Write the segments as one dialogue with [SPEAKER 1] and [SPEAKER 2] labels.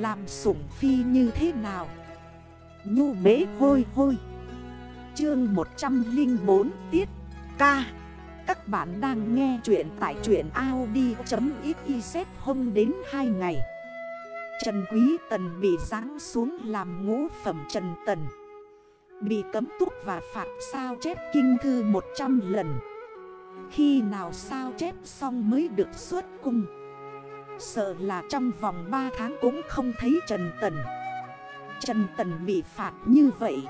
[SPEAKER 1] Làm sủng phi như thế nào? Nhu bế hôi hôi. Chương 104 tiết ca. Các bạn đang nghe chuyện tại chuyện Audi.xyz hôm đến 2 ngày. Trần Quý Tần bị ráng xuống làm ngũ phẩm Trần Tần. Bị cấm túc và phạt sao chép kinh thư 100 lần. Khi nào sao chép xong mới được xuất cung? Sợ là trong vòng 3 tháng cũng không thấy Trần Tần. Trần Tần bị phạt như vậy,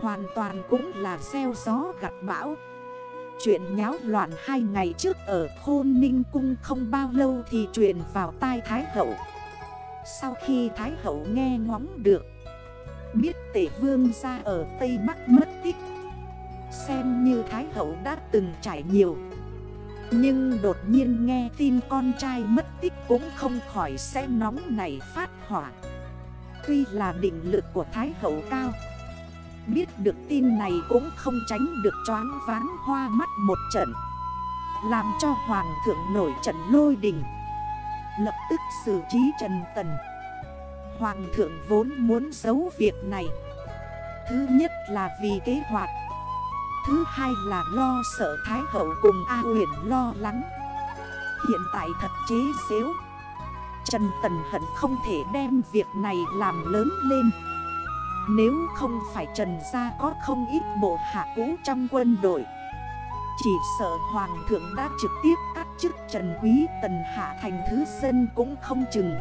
[SPEAKER 1] Hoàn toàn cũng là gieo gió gặt bão. Chuyện nháo loạn hai ngày trước ở Khôn Ninh Cung không bao lâu thì truyền vào tai Thái Hậu. Sau khi Thái Hậu nghe ngóng được, Biết tể vương ra ở Tây Bắc mất tích. Xem như Thái Hậu đã từng trải nhiều nhưng đột nhiên nghe tin con trai mất tích cũng không khỏi sẽ nóng này phát hỏa. Tuy là định lực của Thái Hậu cao, Biết được tin này cũng không tránh được choáng ván hoa mắt một trận, Làm cho Hoàng thượng nổi trận lôi đình. Lập tức xử trí Trần Tần. Hoàng thượng vốn muốn giấu việc này. Thứ nhất là vì kế hoạch Thứ hai là lo sợ Thái Hậu cùng A huyền lo lắng. Hiện tại thật chế xếu. Trần Tần Hận không thể đem việc này làm lớn lên. Nếu không phải Trần Gia có không ít bộ hạ cũ trong quân đội, Chỉ sợ Hoàng thượng đã trực tiếp cắt chức Trần Quý Tần Hạ thành thứ dân cũng không chừng.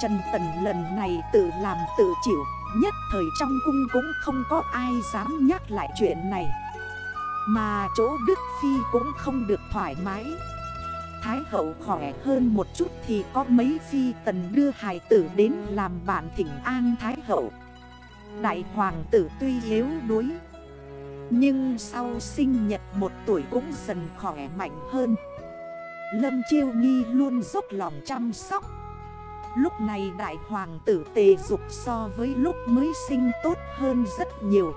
[SPEAKER 1] Trần Tần lần này tự làm tự chịu. Nhất thời trong cung cũng không có ai dám nhắc lại chuyện này. Mà chỗ Đức Phi cũng không được thoải mái. Thái hậu khỏe hơn một chút thì có mấy phi tần đưa hài tử đến làm bạn thỉnh an Thái hậu. Đại hoàng tử tuy yếu đuối, Nhưng sau sinh nhật một tuổi cũng dần khỏe mạnh hơn. Lâm Chiêu Nghi luôn dốc lòng chăm sóc Lúc này đại hoàng tử tề dục so với lúc mới sinh tốt hơn rất nhiều.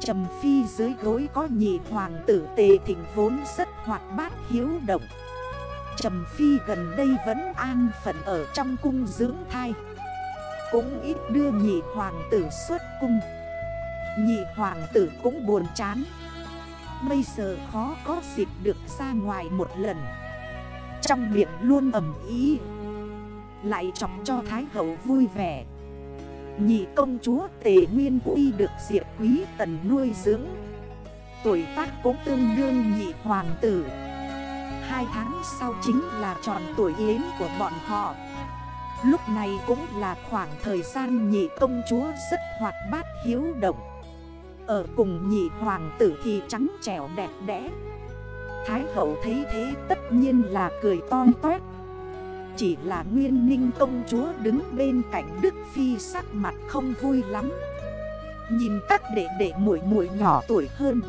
[SPEAKER 1] Trầm phi dưới gối có nhị hoàng tử tề thịnh vốn rất hoạt bát hiếu động. Trầm phi gần đây vẫn an phận ở trong cung dưỡng thai. Cũng ít đưa nhị hoàng tử xuất cung. Nhị hoàng tử cũng buồn chán. Bây giờ khó có dịp được ra ngoài một lần. Trong miệng luôn ẩm ý lại chọc cho Thái Hậu vui vẻ. Nhị công chúa Tề Nguyên Uy được Diệp Quý Tần nuôi dưỡng. Tuổi tác cũng tương đương nhị hoàng tử. Hai tháng sau chính là tròn tuổi yến của bọn họ. Lúc này cũng là khoảng thời gian nhị công chúa rất hoạt bát hiếu động. Ở cùng nhị hoàng tử thì trắng trẻo đẹp đẽ. Thái hậu thấy thế tất nhiên là cười to toét chỉ là nguyên ninh công chúa đứng bên cạnh Đức Phi sắc mặt không vui lắm. Nhìn các đệ đệ muội muội nhỏ tuổi hơn,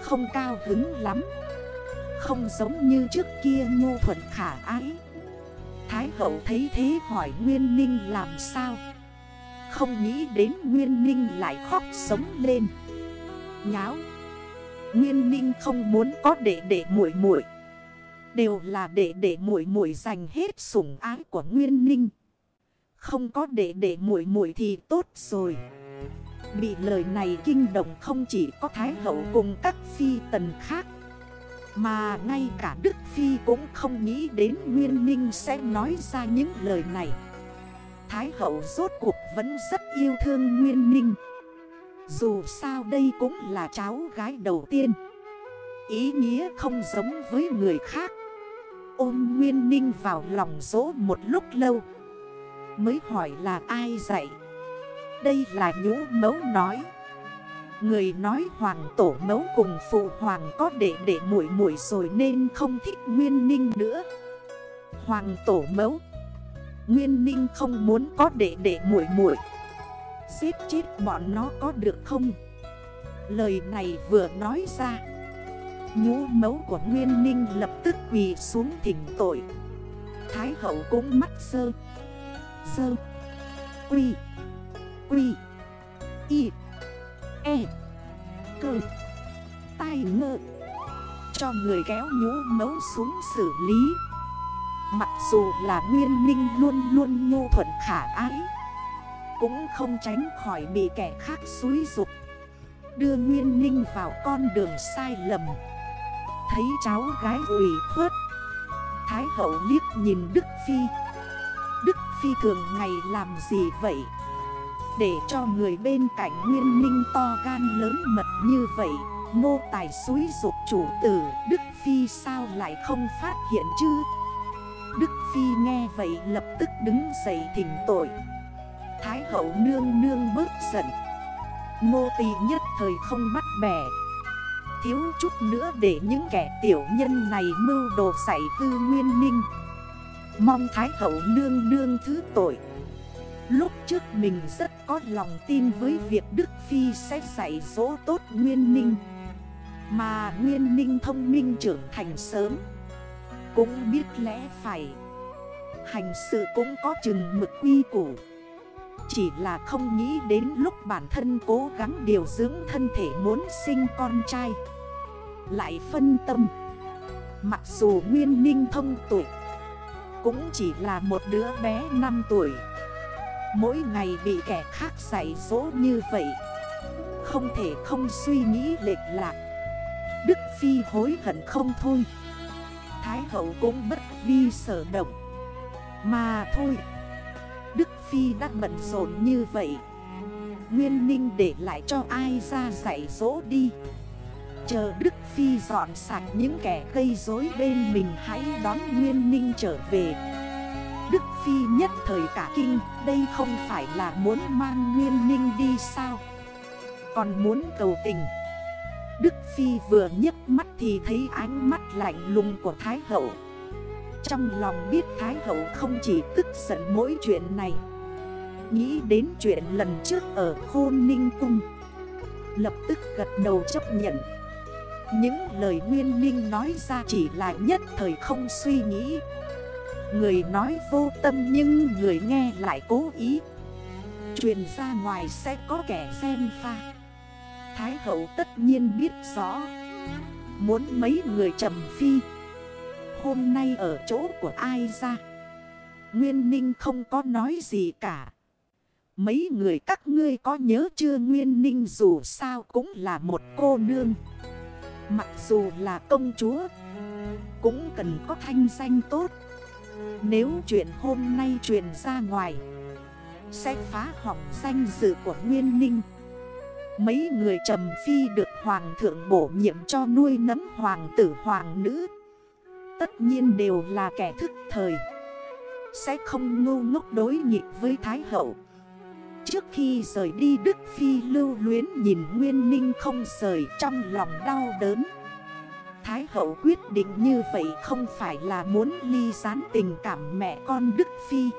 [SPEAKER 1] Không cao hứng lắm. Không giống như trước kia nhu thuận khả ái. Thái hậu thấy thế hỏi Nguyên Ninh làm sao? Không nghĩ đến Nguyên Ninh lại khóc sống lên. Nháo! Nguyên Ninh không muốn có đệ đệ muội muội. Đều là để để muội muội dành hết sủng ái của Nguyên Ninh. Không có để để muội muội thì tốt rồi. Bị lời này kinh động không chỉ có Thái Hậu cùng các phi tần khác, Mà ngay cả Đức Phi cũng không nghĩ đến Nguyên Ninh sẽ nói ra những lời này. Thái Hậu rốt cuộc vẫn rất yêu thương Nguyên Ninh. Dù sao đây cũng là cháu gái đầu tiên. Ý nghĩa không giống với người khác. Ôm Nguyên Ninh vào lòng dỗ một lúc lâu. Mới hỏi là ai dạy? Đây là nhũ mấu nói. Người nói hoàng tổ mấu cùng phụ hoàng có đệ đệ muội muội rồi nên không thích Nguyên Ninh nữa. Hoàng tổ mấu, Nguyên Ninh không muốn có đệ đệ muội muội. Giết chết bọn nó có được không? Lời này vừa nói ra Nhũ mấu của Nguyên Ninh lập tức quỳ xuống thỉnh tội. Thái hậu cũng mắt sơ. Sơ. Quy. Quy. Y. E. Cơ. Tai ngơ. Cho người kéo nhũ mấu xuống xử lý. Mặc dù là Nguyên Ninh luôn luôn nhu thuận khả ái, Cũng không tránh khỏi bị kẻ khác xúi dục. Đưa Nguyên Ninh vào con đường sai lầm. Thấy cháu gái ủy khuất. Thái hậu liếc nhìn Đức Phi. Đức Phi thường ngày làm gì vậy? Để cho người bên cạnh Nguyên Ninh to gan lớn mật như vậy Nô tài suối dục chủ tử, Đức Phi sao lại không phát hiện chứ? Đức Phi nghe vậy lập tức đứng dậy thỉnh tội. Thái hậu nương nương bớt giận. Ngô tì nhất thời không bắt bẻ. Thiếu chút nữa để những kẻ tiểu nhân này mưu đồ xảy tư nguyên ninh Mong Thái hậu nương nương thứ tội. Lúc trước mình rất có lòng tin với việc Đức Phi sẽ dạy dỗ tốt Nguyên Ninh Mà Nguyên Ninh thông minh trưởng thành sớm. Cũng biết lẽ phải. Hành sự cũng có chừng mực quy củ. Chỉ là không nghĩ đến lúc bản thân cố gắng điều dưỡng thân thể muốn sinh con trai. Lại phân tâm. Mặc dù Nguyên Ninh thông tuổi, Cũng chỉ là một đứa bé 5 tuổi. Mỗi ngày bị kẻ khác dạy dỗ như vậy, Không thể không suy nghĩ lệch lạc. Đức Phi hối hận không thôi. Thái hậu cũng bất vi sở động. Mà thôi, Đức Phi đã bận rộn như vậy. Nguyên Ninh để lại cho ai ra dạy dỗ đi? Chờ Đức Phi dọn sạch những kẻ gây rối bên mình hãy đón Nguyên Ninh trở về. Đức Phi nhất thời cả kinh, Đây không phải là muốn mang Nguyên Ninh đi sao? Còn muốn cầu tình? Đức Phi vừa nhấc mắt thì thấy ánh mắt lạnh lùng của Thái Hậu. Trong lòng biết Thái Hậu không chỉ tức giận mỗi chuyện này, Nghĩ đến chuyện lần trước ở Khôn Ninh Cung, Lập tức gật đầu chấp nhận. Những lời Nguyên minh nói ra chỉ là nhất thời không suy nghĩ. Người nói vô tâm nhưng người nghe lại cố ý. Truyền ra ngoài sẽ có kẻ xem pha. Thái hậu tất nhiên biết rõ. Muốn mấy người trầm phi. Hôm nay ở chỗ của ai ra? Nguyên Ninh không có nói gì cả. Mấy người các ngươi có nhớ chưa? Nguyên Ninh dù sao cũng là một cô nương. Mặc dù là công chúa, Cũng cần có thanh danh tốt. Nếu chuyện hôm nay truyền ra ngoài, Sẽ phá hỏng danh dự của Nguyên Ninh. Mấy người trầm phi được hoàng thượng bổ nhiệm cho nuôi nấm hoàng tử hoàng nữ. Tất nhiên đều là kẻ thức thời, Sẽ không ngu ngốc đối nghịch với Thái Hậu. Trước khi rời đi Đức Phi lưu luyến nhìn Nguyên Ninh không rời trong lòng đau đớn. Thái hậu quyết định như vậy không phải là muốn ly gián tình cảm mẹ con Đức Phi.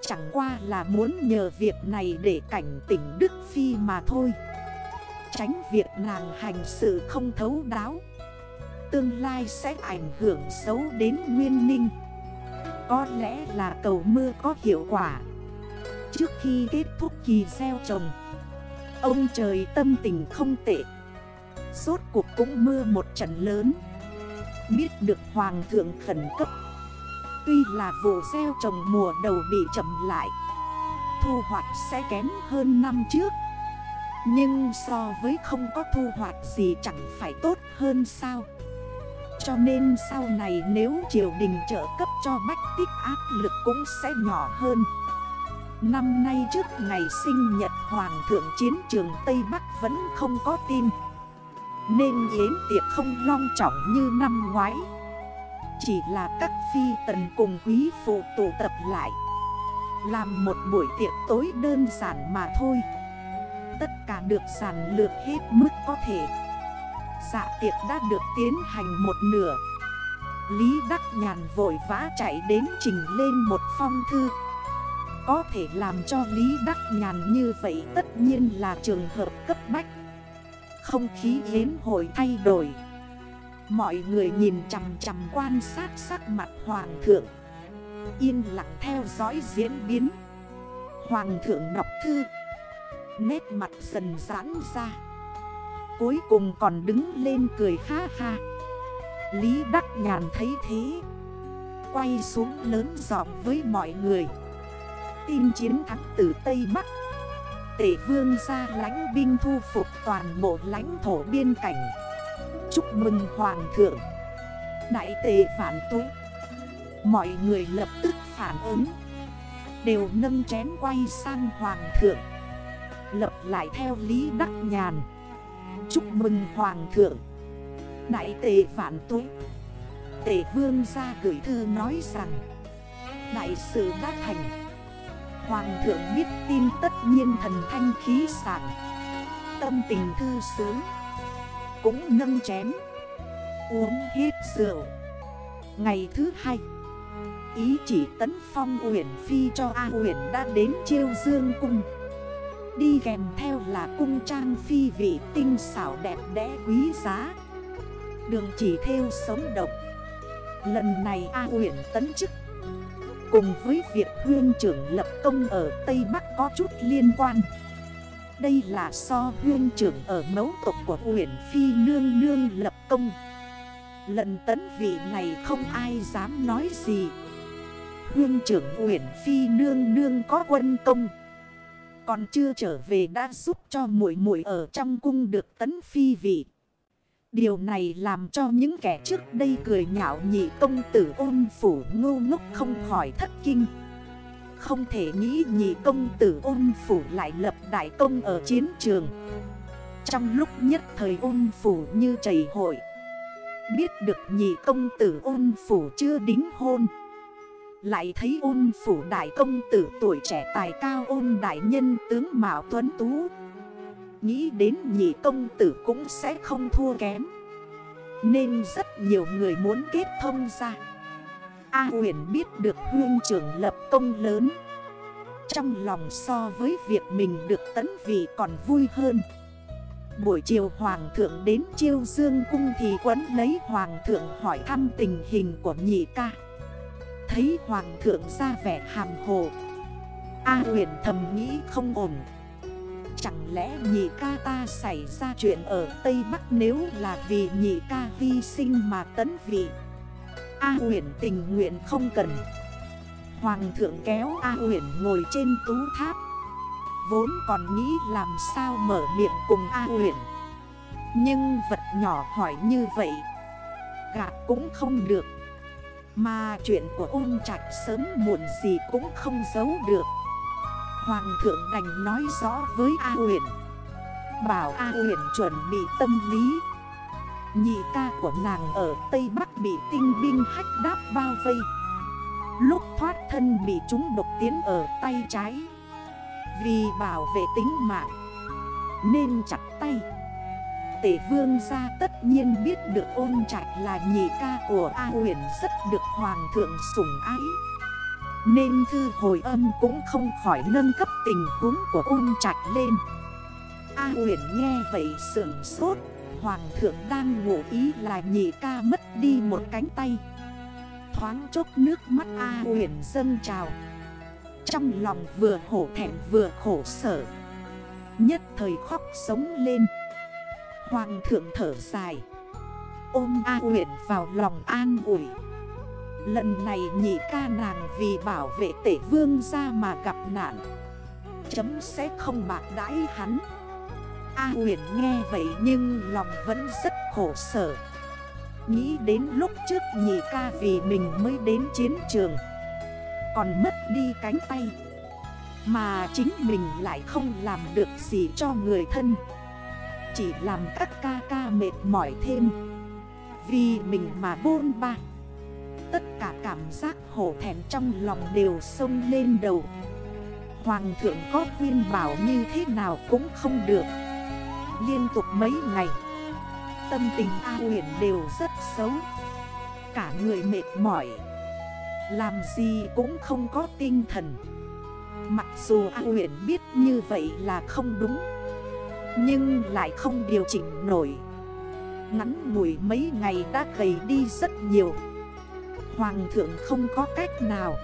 [SPEAKER 1] Chẳng qua là muốn nhờ việc này để cảnh tỉnh Đức Phi mà thôi. Tránh việc nàng hành sự không thấu đáo. Tương lai sẽ ảnh hưởng xấu đến nguyên ninh. Có lẽ là cầu mưa có hiệu quả. Trước khi kết thúc kỳ gieo trồng, Ông trời tâm tình không tệ. Suốt cuộc cũng mưa một trận lớn. Biết được hoàng thượng khẩn cấp. Tuy là vụ gieo trồng mùa đầu bị chậm lại, Thu hoạch sẽ kém hơn năm trước. Nhưng so với không có thu hoạch gì chẳng phải tốt hơn sao. Cho nên sau này nếu triều đình trợ cấp cho bách tích áp lực cũng sẽ nhỏ hơn. Năm nay trước ngày sinh nhật Hoàng thượng chiến trường Tây Bắc vẫn không có tin. Nên yến tiệc không long trọng như năm ngoái. Chỉ là các phi tần cùng quý phụ tụ tập lại. Làm một buổi tiệc tối đơn giản mà thôi. Tất cả được giản lược hết mức có thể. Dạ tiệc đã được tiến hành một nửa. Lý Đắc Nhàn vội vã chạy đến trình lên một phong thư. Có thể làm cho Lý Đắc Nhàn như vậy tất nhiên là trường hợp cấp bách. Không khí hiến hội thay đổi. Mọi người nhìn chằm chằm quan sát sắc mặt hoàng thượng. Yên lặng theo dõi diễn biến. Hoàng thượng đọc thư. Nét mặt dần giãn ra. Cuối cùng còn đứng lên cười ha ha. Lý Đắc Nhàn thấy thế. Quay xuống lớn giọng với mọi người. Tin chiến thắng từ Tây Bắc. Tể vương ra lãnh binh thu phục toàn bộ lãnh thổ biên cảnh. Chúc mừng Hoàng thượng. Đại tề phản tú Mọi người lập tức phản ứng. Đều nâng chén quay sang Hoàng thượng. Lập lại theo Lý Đắc Nhàn. Chúc mừng Hoàng thượng. Đại tề vạn tuế Tề vương ra gửi thư nói rằng, Đại sự đã thành. Hoàng thượng biết tin tất nhiên thần thanh khí sản Tâm tình thư sướng. Cũng nâng chén. Uống hết rượu. Ngày thứ hai, Ý chỉ tấn phong Uyển Phi cho A Uyển đã đến chiêu dương cung. Đi kèm theo là cung trang phi vị tinh xảo đẹp đẽ quý giá. Đường chỉ theo sống động Lần này A Uyển tấn chức Cùng với việc huyên trưởng lập công ở Tây Bắc có chút liên quan. Đây là so huyên trưởng ở mấu tộc của huyện Phi nương nương lập công. Lần tấn vị này không ai dám nói gì. Huyên trưởng huyện Phi nương nương có quân công. Còn chưa trở về đã giúp cho muội muội ở trong cung được tấn phi vị. Điều này làm cho những kẻ trước đây cười nhạo nhị công tử ôn phủ ngu ngốc không khỏi thất kinh. Không thể nghĩ nhị công tử ôn phủ lại lập đại công ở chiến trường. Trong lúc nhất thời ôn phủ như chảy hội, Biết được nhị công tử ôn phủ chưa đính hôn. Lại thấy ôn phủ đại công tử tuổi trẻ tài cao ôn đại nhân tướng Mạo Tuấn Tú Nghĩ đến nhị công tử cũng sẽ không thua kém. Nên rất nhiều người muốn kết thông ra. A huyền biết được huyên trưởng lập công lớn. Trong lòng so với việc mình được tấn vị còn vui hơn. Buổi chiều hoàng thượng đến chiêu dương cung thì quấn lấy hoàng thượng hỏi thăm tình hình của nhị ca. Thấy hoàng thượng ra vẻ hàm hồ, A huyền thầm nghĩ không ổn. Chẳng lẽ nhị ca ta xảy ra chuyện ở Tây Bắc nếu là vì nhị ca hy sinh mà tấn vị? A huyển tình nguyện không cần. Hoàng thượng kéo A huyển ngồi trên tú tháp. Vốn còn nghĩ làm sao mở miệng cùng A huyển. Nhưng vật nhỏ hỏi như vậy Gạt cũng không được. Mà chuyện của ôn trạch sớm muộn gì cũng không giấu được. Hoàng thượng đành nói rõ với A huyền. Bảo A huyền chuẩn bị tâm lý. Nhị ca của nàng ở Tây Bắc bị tinh binh hách đáp bao vây. Lúc thoát thân bị chúng độc tiến ở tay trái. Vì bảo vệ tính mạng, Nên chặt tay. Tể vương gia tất nhiên biết được ôn trạch là nhị ca của A huyền rất được hoàng thượng sủng ái nên thư hồi âm cũng không khỏi nâng cấp tình huống của ung trạch lên. A huyền nghe vậy sưởng sốt. Hoàng thượng đang ngủ ý là nhị ca mất đi một cánh tay. Thoáng chốc nước mắt A huyền dâng trào. Trong lòng vừa hổ thẹn vừa khổ sở. Nhất thời khóc sống lên. Hoàng thượng thở dài. Ôm A huyền vào lòng an ủi. Lần này nhị ca nàng vì bảo vệ tể vương ra mà gặp nạn. Chấm sẽ không bạc đãi hắn. A huyền nghe vậy nhưng lòng vẫn rất khổ sở. Nghĩ đến lúc trước nhị ca vì mình mới đến chiến trường, Còn mất đi cánh tay, Mà chính mình lại không làm được gì cho người thân. Chỉ làm các ca ca mệt mỏi thêm. Vì mình mà bôn ba. Tất cả cảm giác hổ thẹn trong lòng đều sông lên đầu. Hoàng thượng có khuyên bảo như thế nào cũng không được. Liên tục mấy ngày, Tâm tình A huyền đều rất xấu. Cả người mệt mỏi, Làm gì cũng không có tinh thần. Mặc dù A huyền biết như vậy là không đúng, Nhưng lại không điều chỉnh nổi. Ngắn ngủi mấy ngày đã gầy đi rất nhiều. Hoàng thượng không có cách nào.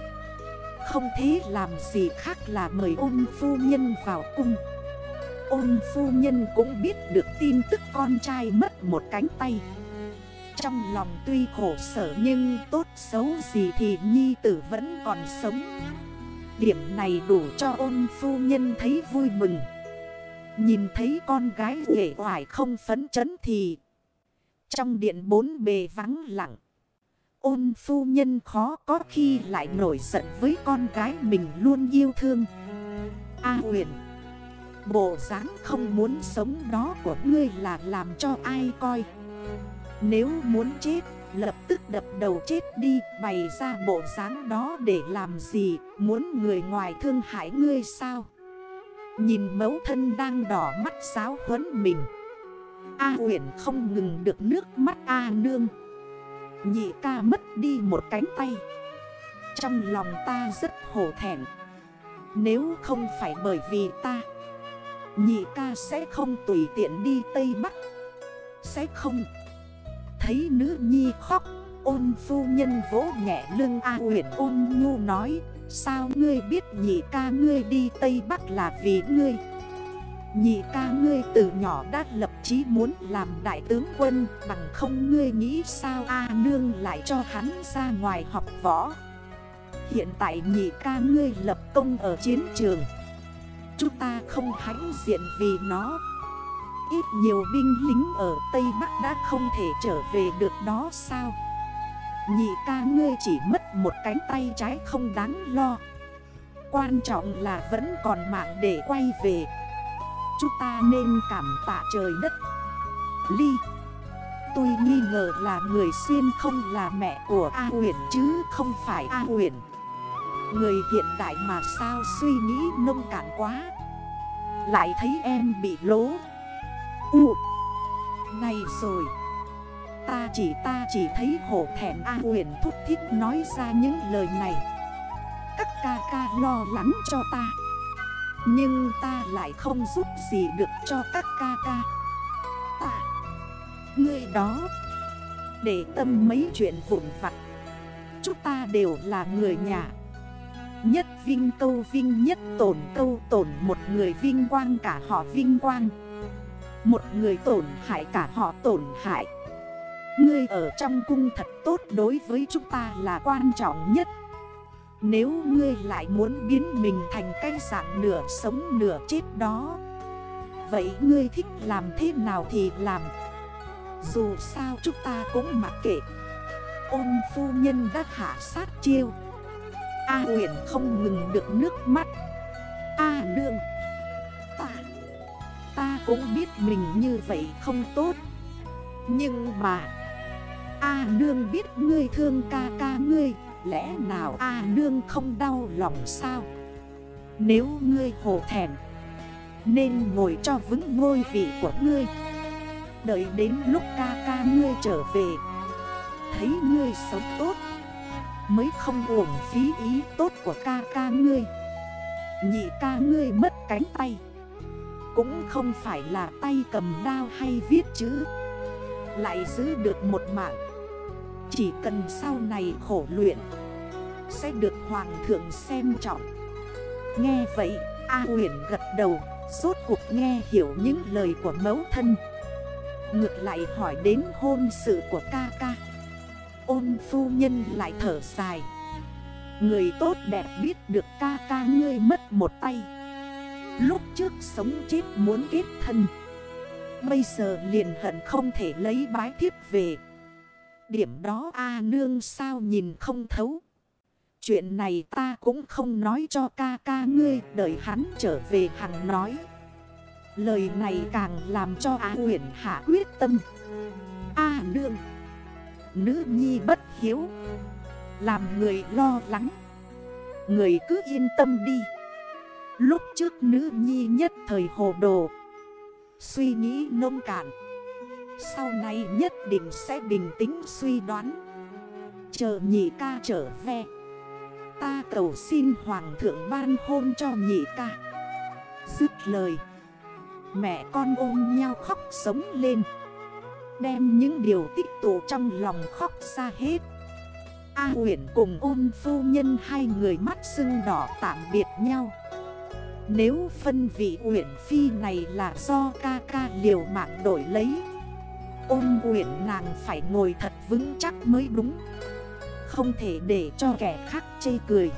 [SPEAKER 1] Không thế làm gì khác là mời ôn phu nhân vào cung. Ôn phu nhân cũng biết được tin tức con trai mất một cánh tay. Trong lòng tuy khổ sở nhưng tốt xấu gì thì nhi tử vẫn còn sống. Điểm này đủ cho ôn phu nhân thấy vui mừng. Nhìn thấy con gái ghệ hoài không phấn chấn thì Trong điện bốn bề vắng lặng. Ôn phu nhân khó có khi lại nổi giận với con gái mình luôn yêu thương. A huyền, Bộ dáng không muốn sống đó của ngươi là làm cho ai coi? Nếu muốn chết, Lập tức đập đầu chết đi, Bày ra bộ dáng đó để làm gì? Muốn người ngoài thương hại ngươi sao? Nhìn mẫu thân đang đỏ mắt giáo huấn mình. A huyền không ngừng được nước mắt A nương. Nhị ca mất đi một cánh tay. Trong lòng ta rất hổ thẹn. Nếu không phải bởi vì ta, Nhị ca sẽ không tùy tiện đi Tây Bắc. Sẽ không. Thấy nữ nhi khóc, Ôn phu nhân vỗ nhẹ lưng A huyện ôn nhu nói, Sao ngươi biết nhị ca ngươi đi Tây Bắc là vì ngươi? Nhị ca ngươi từ nhỏ đã lập chí muốn làm đại tướng quân, Bằng không ngươi nghĩ sao A nương lại cho hắn ra ngoài học võ. Hiện tại nhị ca ngươi lập công ở chiến trường. Chúng ta không hãnh diện vì nó. Ít nhiều binh lính ở Tây Bắc đã không thể trở về được đó sao? Nhị ca ngươi chỉ mất một cánh tay trái không đáng lo. Quan trọng là vẫn còn mạng để quay về. Chúng ta nên cảm tạ trời đất. Ly, Tôi nghi ngờ là người xuyên không là mẹ của A huyền chứ không phải A huyền Người hiện đại mà sao suy nghĩ nông cạn quá? Lại thấy em bị lố. U, Này rồi. Ta chỉ ta chỉ thấy hổ thẹn A huyền thúc thích nói ra những lời này. Các ca ca lo lắng cho ta. Nhưng ta lại không giúp gì được cho các ca ca. Ta Người đó, Để tâm mấy chuyện vụn vặt. Chúng ta đều là người nhà. Nhất vinh câu vinh, nhất tổn câu tổn. Một người vinh quang cả họ vinh quang. Một người tổn hại cả họ tổn hại. Ngươi ở trong cung thật tốt, đối với chúng ta là quan trọng nhất. Nếu ngươi lại muốn biến mình thành cái dạng nửa sống nửa chết đó Vậy ngươi thích làm thế nào thì làm. Dù sao chúng ta cũng mặc kệ. Ôn phu nhân đã hạ sát chiêu. A huyền không ngừng được nước mắt. A à, nương Ta Ta cũng biết mình như vậy không tốt. Nhưng mà A nương biết ngươi thương ca ca ngươi. Lẽ nào A nương không đau lòng sao? Nếu ngươi hồ thèm Nên ngồi cho vững ngôi vị của ngươi. Đợi đến lúc ca ca ngươi trở về, Thấy ngươi sống tốt, Mới không uổng phí ý tốt của ca ca ngươi. Nhị ca ngươi mất cánh tay, Cũng không phải là tay cầm đao hay viết chữ, Lại giữ được một mạng. Chỉ cần sau này khổ luyện, Sẽ được hoàng thượng xem trọng. Nghe vậy, A huyền gật đầu, Rốt cuộc nghe hiểu những lời của mẫu thân. Ngược lại hỏi đến hôn sự của ca ca. Ôn phu nhân lại thở dài. Người tốt đẹp biết được ca ca ngươi mất một tay. Lúc trước sống chết muốn kết thân. Bây giờ liền hận không thể lấy bái thiếp về. Điểm đó A nương sao nhìn không thấu. Chuyện này ta cũng không nói cho ca ca ngươi, Đợi hắn trở về hằng nói. Lời này càng làm cho A huyền hạ quyết tâm. A nương, Nữ nhi bất hiếu, Làm người lo lắng. Người cứ yên tâm đi. Lúc trước nữ nhi nhất thời hồ đồ, Suy nghĩ nông cạn. Sau này nhất định sẽ bình tĩnh suy đoán. Chờ nhị ca trở về. Ta cầu xin hoàng thượng ban hôn cho nhị ca. Dứt lời, Mẹ con ôm nhau khóc sống lên. Đem những điều tích tụ trong lòng khóc ra hết. A huyển cùng ôn phu nhân hai người mắt sưng đỏ tạm biệt nhau. Nếu phân vị huyển phi này là do ca ca liều mạng đổi lấy Ôn quyển nàng phải ngồi thật vững chắc mới đúng. Không thể để cho kẻ khác chê cười.